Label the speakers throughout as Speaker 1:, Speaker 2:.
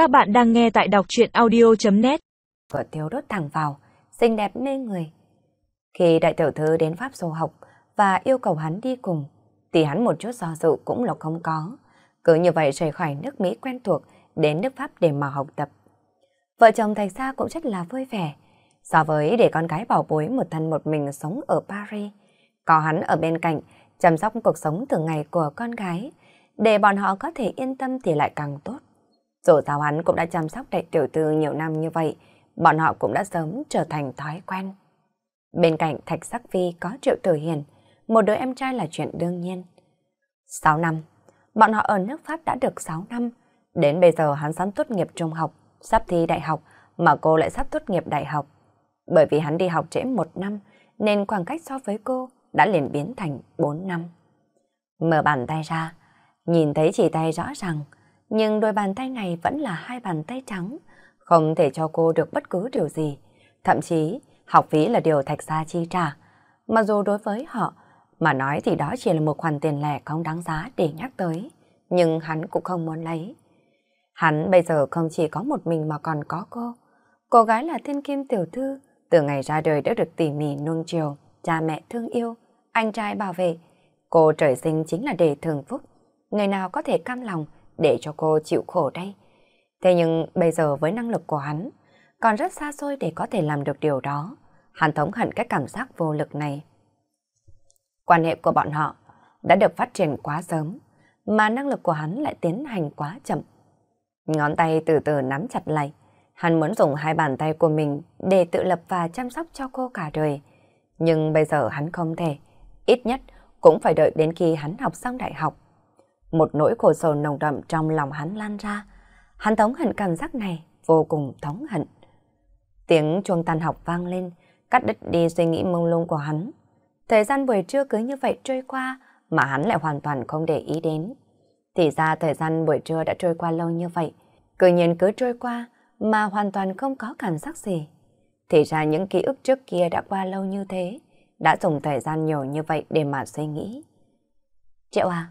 Speaker 1: Các bạn đang nghe tại đọc truyện audio.net
Speaker 2: Cửa thiếu đốt thẳng vào, xinh đẹp mê người. Khi đại tiểu thư đến Pháp du học và yêu cầu hắn đi cùng, thì hắn một chút do dự cũng là không có. Cứ như vậy rời khỏi nước Mỹ quen thuộc đến nước Pháp để mà học tập. Vợ chồng thành ra cũng rất là vui vẻ. So với để con gái bảo bối một thân một mình sống ở Paris, có hắn ở bên cạnh chăm sóc cuộc sống thường ngày của con gái, để bọn họ có thể yên tâm thì lại càng tốt. Dù sao hắn cũng đã chăm sóc đại tiểu thư nhiều năm như vậy, bọn họ cũng đã sớm trở thành thói quen. Bên cạnh Thạch Sắc Phi có Triệu Tử Hiền, một đứa em trai là chuyện đương nhiên. 6 năm, bọn họ ở nước Pháp đã được 6 năm, đến bây giờ hắn sắp tốt nghiệp trung học, sắp thi đại học, mà cô lại sắp tốt nghiệp đại học. Bởi vì hắn đi học trễ một năm, nên khoảng cách so với cô đã liền biến thành 4 năm. Mở bàn tay ra, nhìn thấy chỉ tay rõ ràng, nhưng đôi bàn tay này vẫn là hai bàn tay trắng, không thể cho cô được bất cứ điều gì. Thậm chí, học phí là điều thạch gia chi trả. Mặc dù đối với họ, mà nói thì đó chỉ là một khoản tiền lẻ không đáng giá để nhắc tới, nhưng hắn cũng không muốn lấy. Hắn bây giờ không chỉ có một mình mà còn có cô. Cô gái là thiên kim tiểu thư, từ ngày ra đời đã được tỉ mỉ nuông chiều, cha mẹ thương yêu, anh trai bảo vệ. Cô trời sinh chính là để thường phúc. Người nào có thể cam lòng để cho cô chịu khổ đây? Thế nhưng bây giờ với năng lực của hắn, còn rất xa xôi để có thể làm được điều đó. Hắn thống hận cái cảm giác vô lực này. Quan hệ của bọn họ đã được phát triển quá sớm, mà năng lực của hắn lại tiến hành quá chậm. Ngón tay từ từ nắm chặt lại. Hắn muốn dùng hai bàn tay của mình để tự lập và chăm sóc cho cô cả đời. Nhưng bây giờ hắn không thể. Ít nhất cũng phải đợi đến khi hắn học xong đại học. Một nỗi khổ sầu nồng đậm trong lòng hắn lan ra. Hắn thống hận cảm giác này, vô cùng thống hận. Tiếng chuông tan học vang lên, cắt đứt đi suy nghĩ mông lung của hắn. Thời gian buổi trưa cứ như vậy trôi qua mà hắn lại hoàn toàn không để ý đến. Thì ra thời gian buổi trưa đã trôi qua lâu như vậy, cứ nhiên cứ trôi qua mà hoàn toàn không có cảm giác gì. Thì ra những ký ức trước kia đã qua lâu như thế, đã dùng thời gian nhiều như vậy để mà suy nghĩ. Triệu à,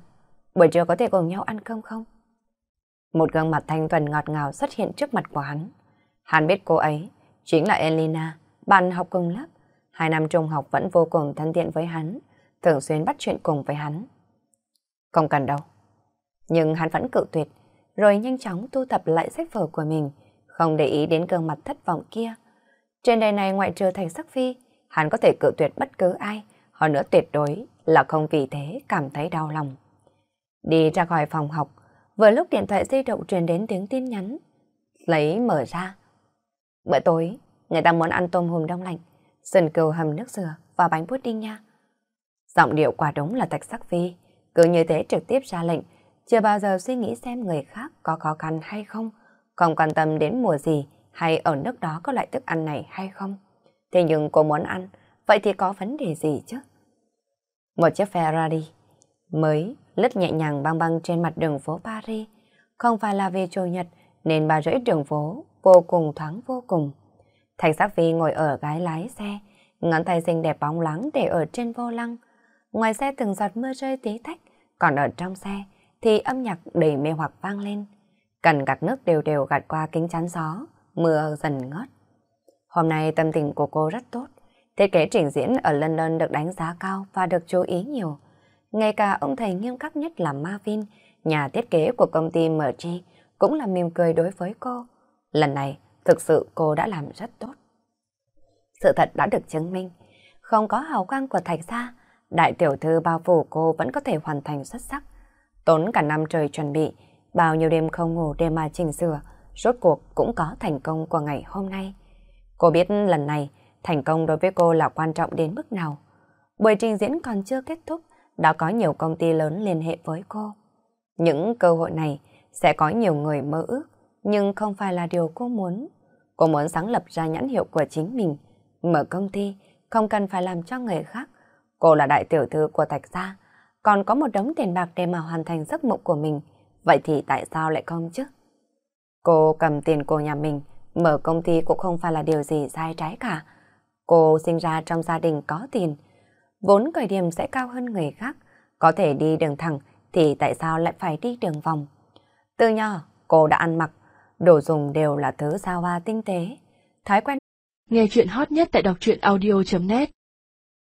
Speaker 2: buổi trưa có thể cùng nhau ăn cơm không? Một gương mặt thanh thuần ngọt ngào xuất hiện trước mặt của hắn. Hắn biết cô ấy chính là Elena, bạn học cùng lớp. Hai năm trung học vẫn vô cùng thân thiện với hắn, thường xuyên bắt chuyện cùng với hắn. Không cần đâu. Nhưng hắn vẫn cự tuyệt, rồi nhanh chóng thu thập lại sách vở của mình, không để ý đến gương mặt thất vọng kia. Trên đời này ngoại trừ thành sắc phi, hắn có thể cự tuyệt bất cứ ai, hơn nữa tuyệt đối là không vì thế cảm thấy đau lòng. Đi ra khỏi phòng học, vừa lúc điện thoại di động truyền đến tiếng tin nhắn. Lấy mở ra. Bữa tối, người ta muốn ăn tôm hùm đông lạnh, sườn cừu hầm nước dừa và bánh pudding nha. Giọng điệu quả đúng là tạch sắc phi, cứ như thế trực tiếp ra lệnh, chưa bao giờ suy nghĩ xem người khác có khó khăn hay không, không quan tâm đến mùa gì hay ở nước đó có loại thức ăn này hay không. Thế nhưng cô muốn ăn, vậy thì có vấn đề gì chứ? Một chiếc Ferrari mới lướt nhẹ nhàng băng băng trên mặt đường phố Paris. Không phải là về Chủ nhật nên bà rưỡi đường phố vô cùng thoáng vô cùng. Thạch sắc phi ngồi ở gái lái xe, ngón tay xinh đẹp bóng lắng để ở trên vô lăng. Ngoài xe từng giọt mưa rơi tí tách, còn ở trong xe thì âm nhạc đầy mê hoặc vang lên. Cần gạt nước đều đều gạt qua kính chắn gió, mưa dần ngớt. Hôm nay tâm tình của cô rất tốt. Thiết kế trình diễn ở London được đánh giá cao và được chú ý nhiều. Ngay cả ông thầy nghiêm khắc nhất là Marvin, nhà thiết kế của công ty MG, cũng là mỉm cười đối với cô. Lần này, thực sự cô đã làm rất tốt. Sự thật đã được chứng minh. Không có hào quang của thạch gia, đại tiểu thư bao phủ cô vẫn có thể hoàn thành xuất sắc. Tốn cả năm trời chuẩn bị, bao nhiêu đêm không ngủ để mà chỉnh sửa, rốt cuộc cũng có thành công của ngày hôm nay. Cô biết lần này, thành công đối với cô là quan trọng đến mức nào. Buổi trình diễn còn chưa kết thúc, đã có nhiều công ty lớn liên hệ với cô. Những cơ hội này sẽ có nhiều người mơ ước, nhưng không phải là điều cô muốn. Cô muốn sáng lập ra nhãn hiệu của chính mình, mở công ty, không cần phải làm cho người khác. Cô là đại tiểu thư của Thạch Gia, còn có một đống tiền bạc để mà hoàn thành giấc mộng của mình. Vậy thì tại sao lại không chứ? Cô cầm tiền của nhà mình, mở công ty cũng không phải là điều gì sai trái cả. Cô sinh ra trong gia đình có tiền, vốn khởi điểm sẽ cao hơn người khác, có thể đi đường thẳng thì tại sao lại phải đi đường vòng? Từ nhỏ, cô đã ăn mặc, đồ dùng đều là thứ xa hoa tinh tế. Thói quen
Speaker 1: Nghe chuyện hot nhất tại đọc truyện audio.net